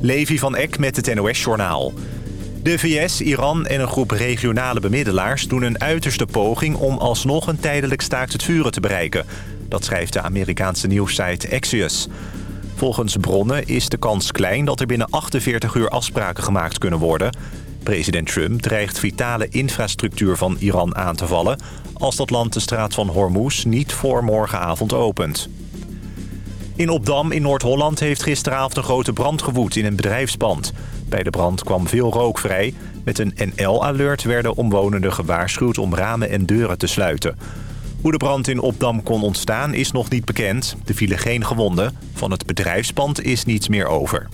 Levi van Eck met het NOS-journaal. De VS, Iran en een groep regionale bemiddelaars doen een uiterste poging... om alsnog een tijdelijk staakt het vuren te bereiken. Dat schrijft de Amerikaanse nieuwssite Axios. Volgens bronnen is de kans klein dat er binnen 48 uur afspraken gemaakt kunnen worden. President Trump dreigt vitale infrastructuur van Iran aan te vallen... als dat land de straat van Hormuz niet voor morgenavond opent. In Opdam in Noord-Holland heeft gisteravond een grote brand gewoed in een bedrijfspand. Bij de brand kwam veel rook vrij. Met een NL-alert werden omwonenden gewaarschuwd om ramen en deuren te sluiten. Hoe de brand in Opdam kon ontstaan is nog niet bekend. Er vielen geen gewonden. Van het bedrijfspand is niets meer over.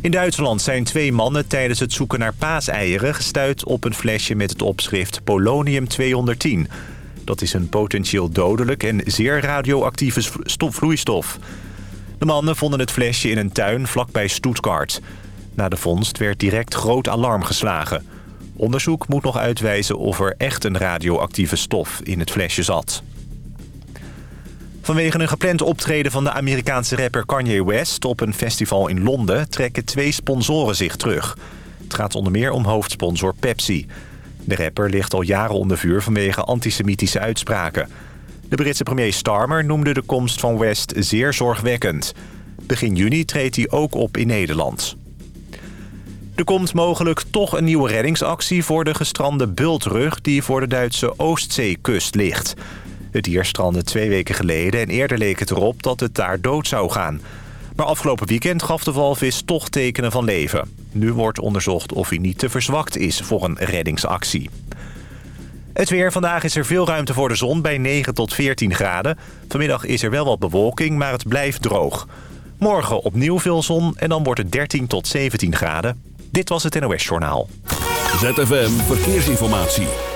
In Duitsland zijn twee mannen tijdens het zoeken naar paaseieren... gestuurd op een flesje met het opschrift polonium-210. Dat is een potentieel dodelijk en zeer radioactieve vloeistof. De mannen vonden het flesje in een tuin vlakbij Stuttgart. Na de vondst werd direct groot alarm geslagen. Onderzoek moet nog uitwijzen of er echt een radioactieve stof in het flesje zat. Vanwege een gepland optreden van de Amerikaanse rapper Kanye West... op een festival in Londen trekken twee sponsoren zich terug. Het gaat onder meer om hoofdsponsor Pepsi. De rapper ligt al jaren onder vuur vanwege antisemitische uitspraken. De Britse premier Starmer noemde de komst van West zeer zorgwekkend. Begin juni treedt hij ook op in Nederland. Er komt mogelijk toch een nieuwe reddingsactie voor de gestrande bultrug... die voor de Duitse Oostzeekust ligt. Het dier strandde twee weken geleden en eerder leek het erop dat het daar dood zou gaan. Maar afgelopen weekend gaf de walvis toch tekenen van leven. Nu wordt onderzocht of hij niet te verzwakt is voor een reddingsactie. Het weer. Vandaag is er veel ruimte voor de zon bij 9 tot 14 graden. Vanmiddag is er wel wat bewolking, maar het blijft droog. Morgen opnieuw veel zon en dan wordt het 13 tot 17 graden. Dit was het NOS Journaal. ZFM Verkeersinformatie.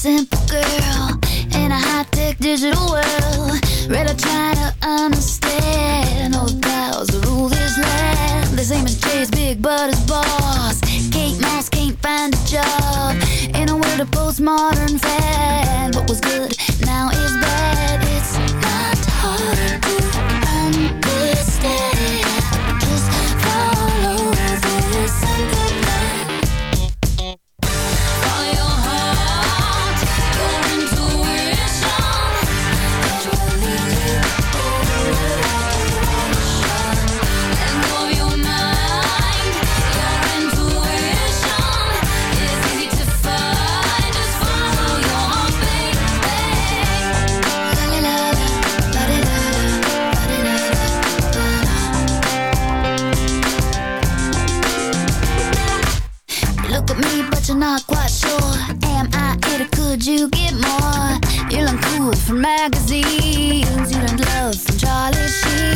Simple girl in a high-tech digital world. To try to understand all the powers that rule this land. The same as Jay's big but his boss. Kate Moss can't find a job in a world of postmodern fad. What was good now is bad. It's not hard not quite sure. Am I it or could you get more? You learn cool from magazines. You learned love from Charlie Sheen.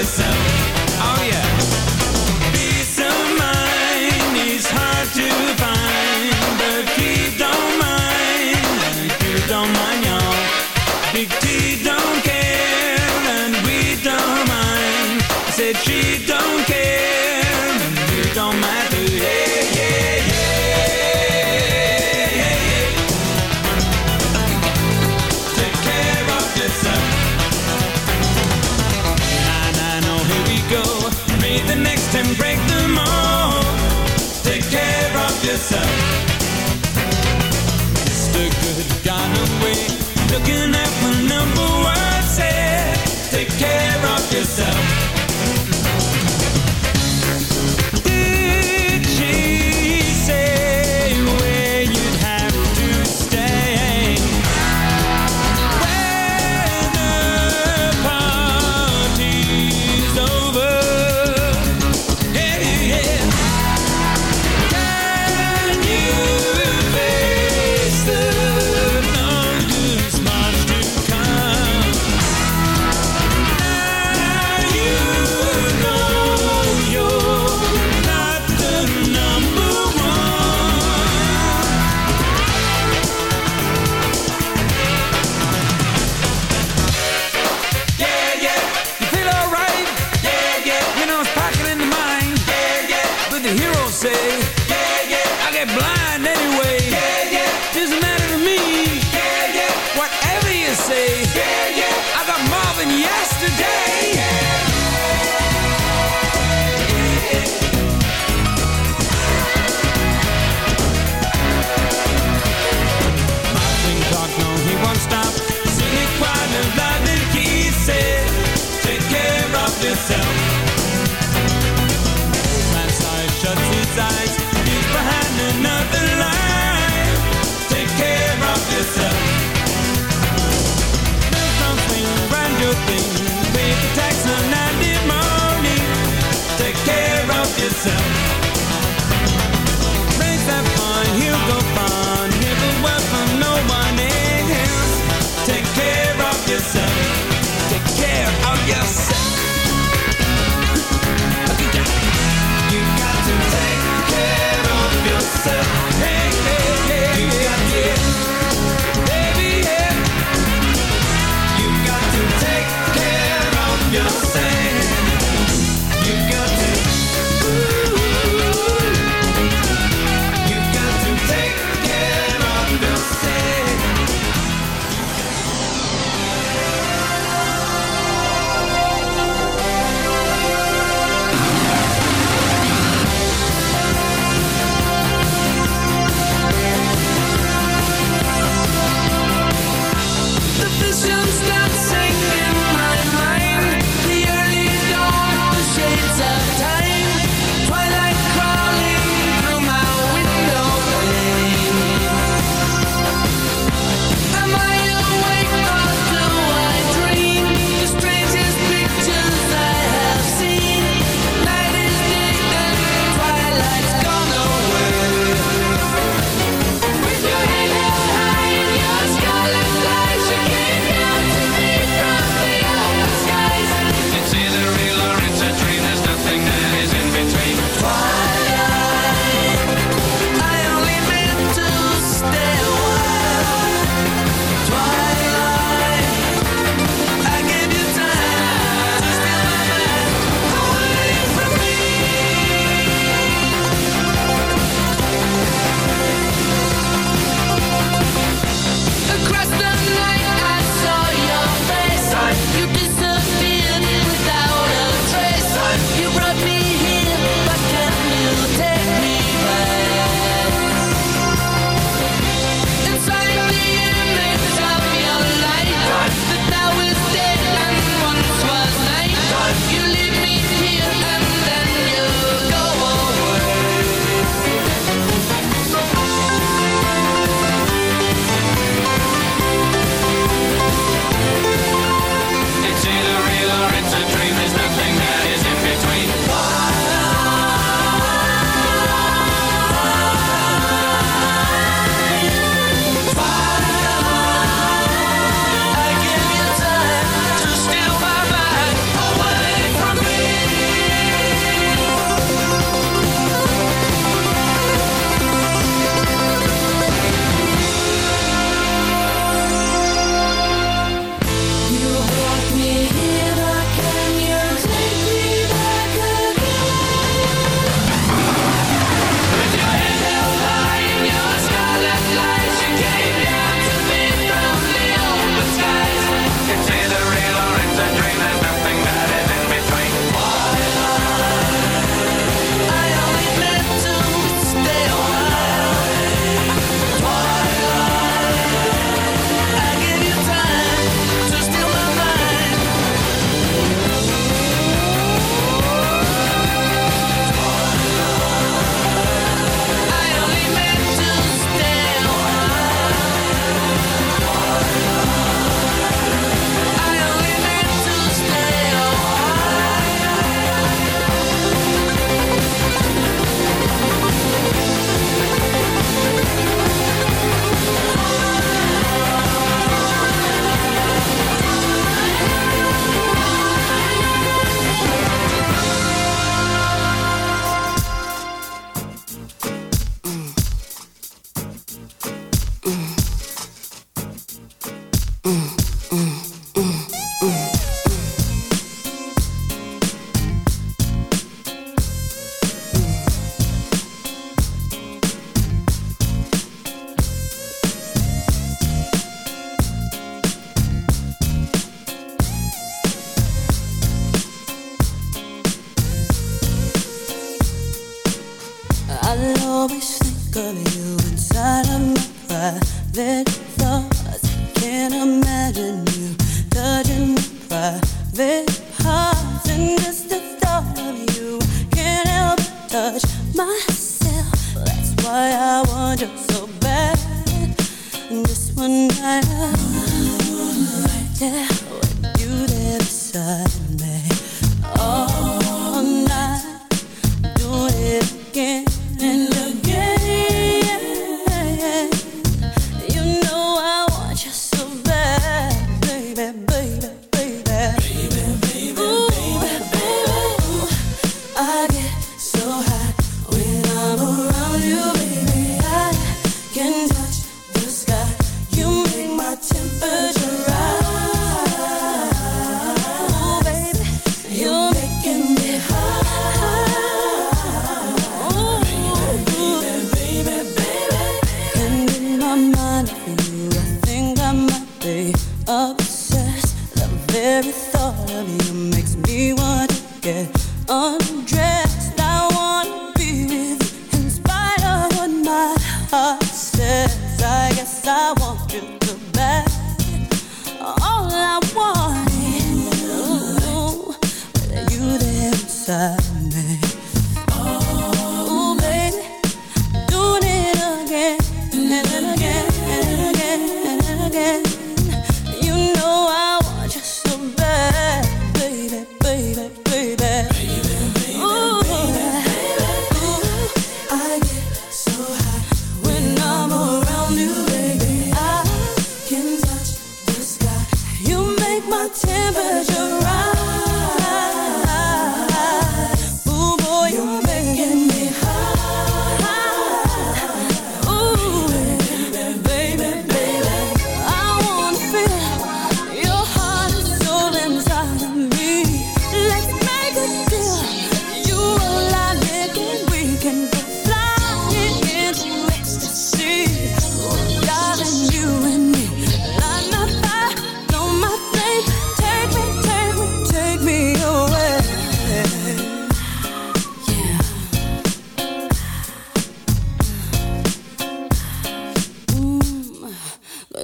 Yourself. Looking at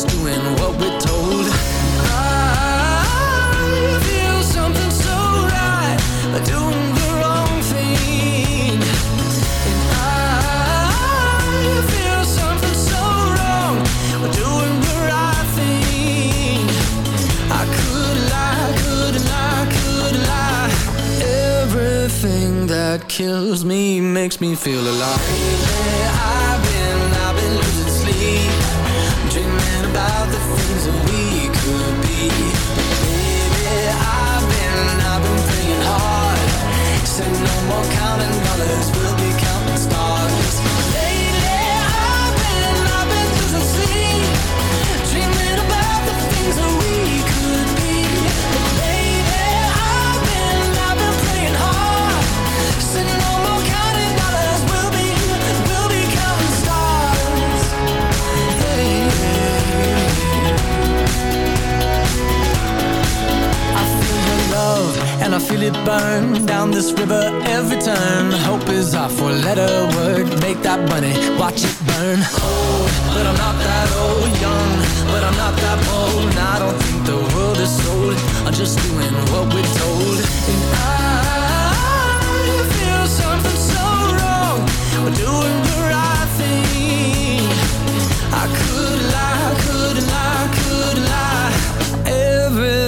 just doing what we're told. I feel something so right Doing the wrong thing. And I feel something so wrong Doing the right thing. I could lie, could lie, could lie. Everything that kills me makes me feel alive. I've I've been, I've been praying hard. No more counting dollars, we'll be counting and I feel it burn down this river every turn. Hope is our four-letter word. Make that money, watch it burn. Old, but I'm not that old. Young, but I'm not that bold. And I don't think the world is sold. I'm just doing what we're told. And I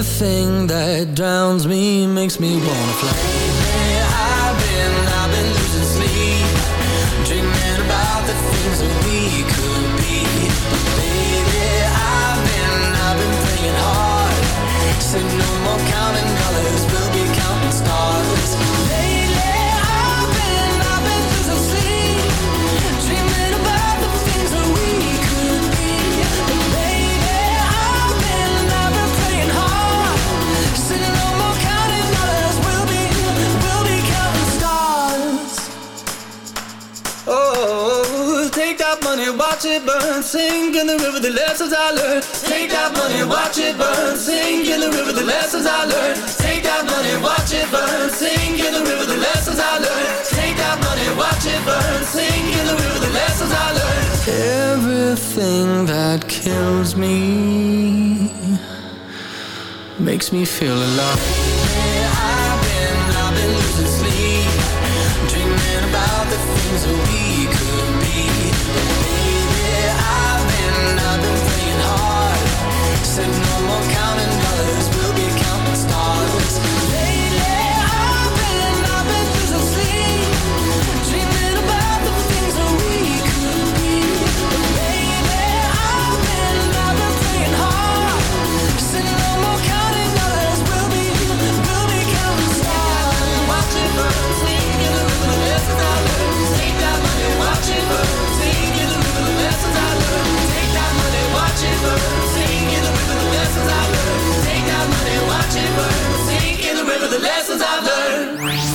Everything that drowns me makes me wanna fly. I've been, I've been losing sleep, dreaming about the things that we could be. But baby, I've been, I've been praying hard. Said no more counting dollars, we'll be counting stars. Sink in the river, the lessons I learned. Take that money, watch it burn, sink in the river, the lessons I learned. Take that money, watch it burn, sink in the river, the lessons I learned. Take that money, watch it burn, sink in the river, the lessons I learned. Everything that kills me makes me feel alive. I've been, I've been losing sleep, dreaming about the things that we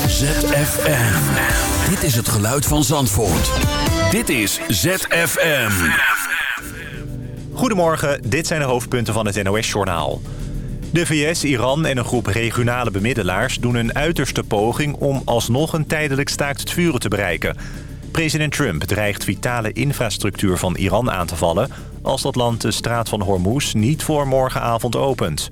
ZFM. Dit is het geluid van Zandvoort. Dit is ZFM. Goedemorgen, dit zijn de hoofdpunten van het NOS-journaal. De VS, Iran en een groep regionale bemiddelaars doen een uiterste poging... om alsnog een tijdelijk staakt het vuren te bereiken. President Trump dreigt vitale infrastructuur van Iran aan te vallen... als dat land de straat van Hormuz niet voor morgenavond opent.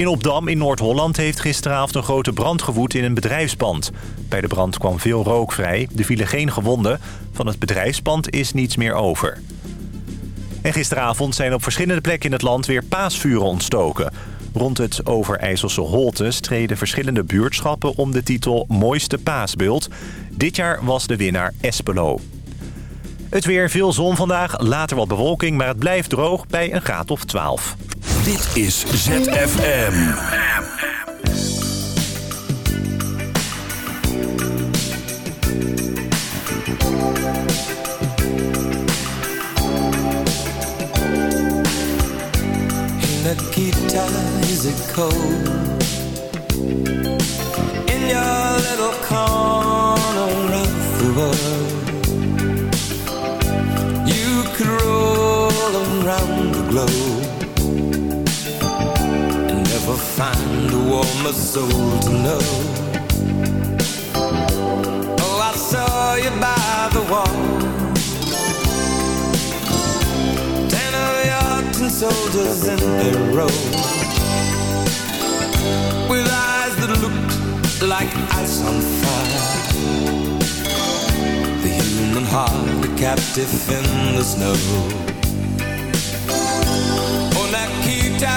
In Opdam in Noord-Holland heeft gisteravond een grote brand gewoed in een bedrijfspand. Bij de brand kwam veel rook vrij, er vielen geen gewonden. Van het bedrijfspand is niets meer over. En gisteravond zijn op verschillende plekken in het land weer paasvuren ontstoken. Rond het Overijsselse Holte streden verschillende buurtschappen om de titel Mooiste Paasbeeld. Dit jaar was de winnaar Espelo. Het weer, veel zon vandaag, later wat bewolking, maar het blijft droog bij een graad of 12. Dit is ZFM. Nikita, is it cold? In your little corner of the world You could roll around the globe find a warmer soul to know. Oh, I saw you by the wall. Ten of your soldiers in their row. With eyes that looked like ice on fire. The human heart, a captive in the snow. Oh, Nikita,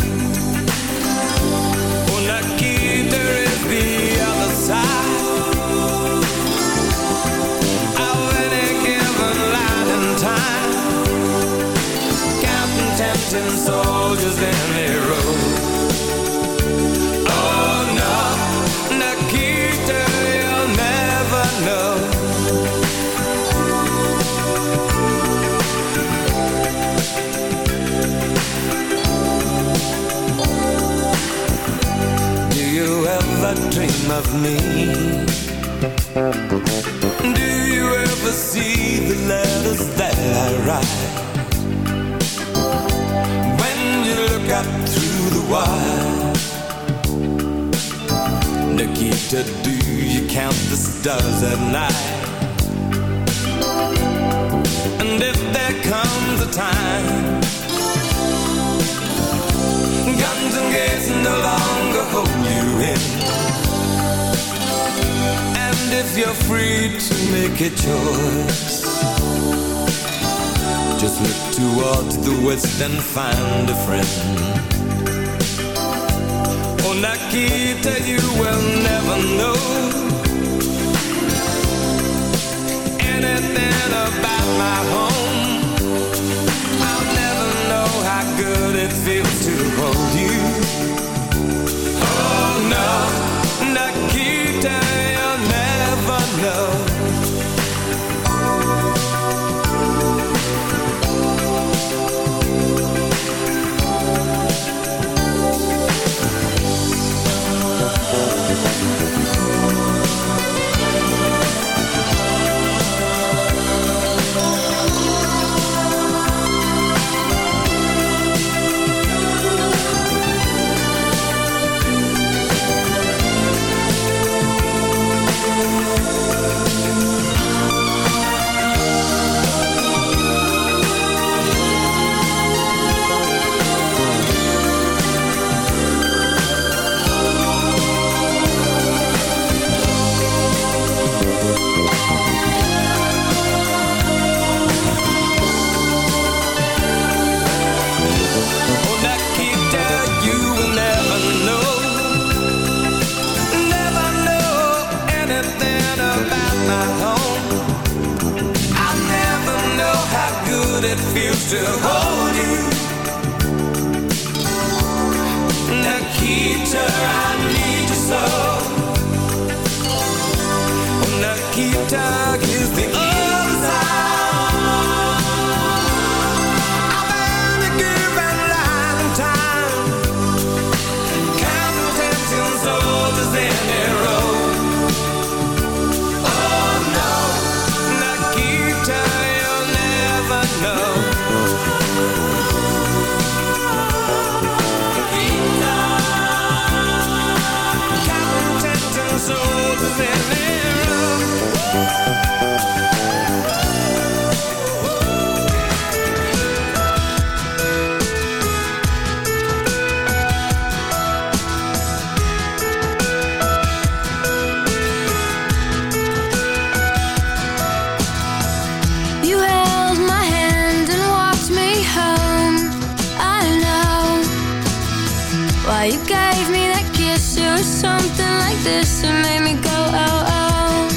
this and made me go oh oh.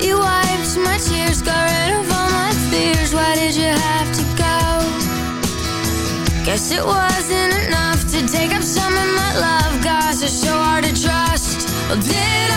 You wiped my tears, got rid of all my fears. Why did you have to go? Guess it wasn't enough to take up some of my love. Guys are so hard to trust. Well, did I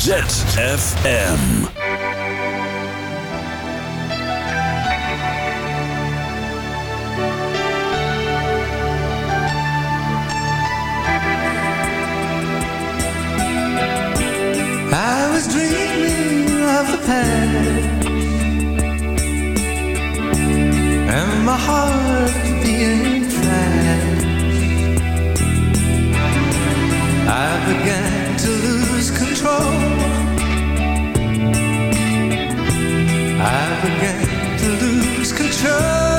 ZFM. I was dreaming of the past And my heart being fast I began began to lose control.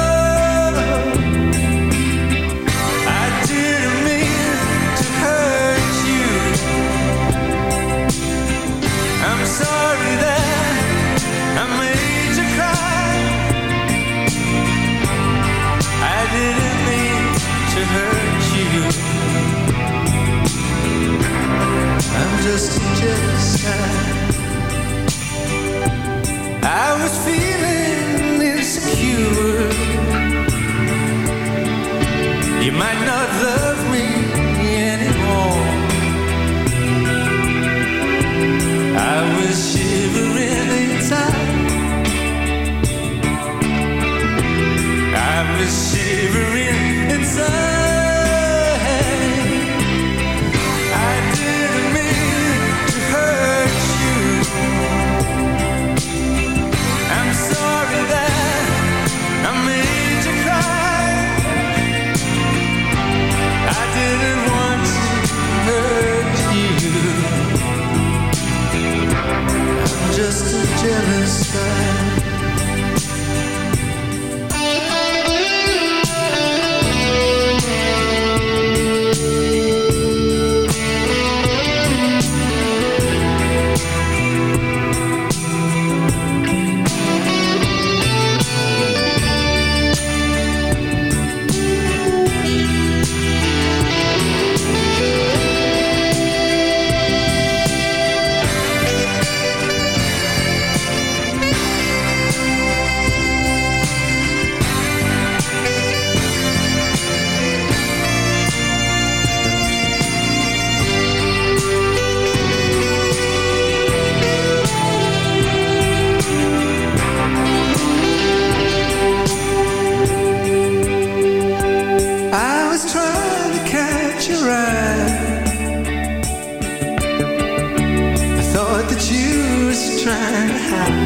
Trying to hide.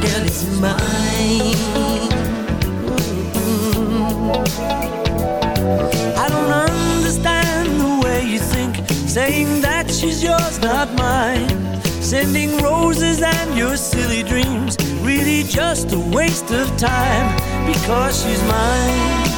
Girl is mine. I don't understand the way you think, saying that she's yours, not mine. Sending roses and your silly dreams, really just a waste of time because she's mine.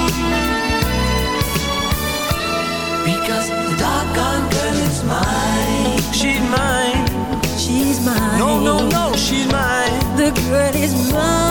Mine. No, no, no, she's mine. The girl is mine.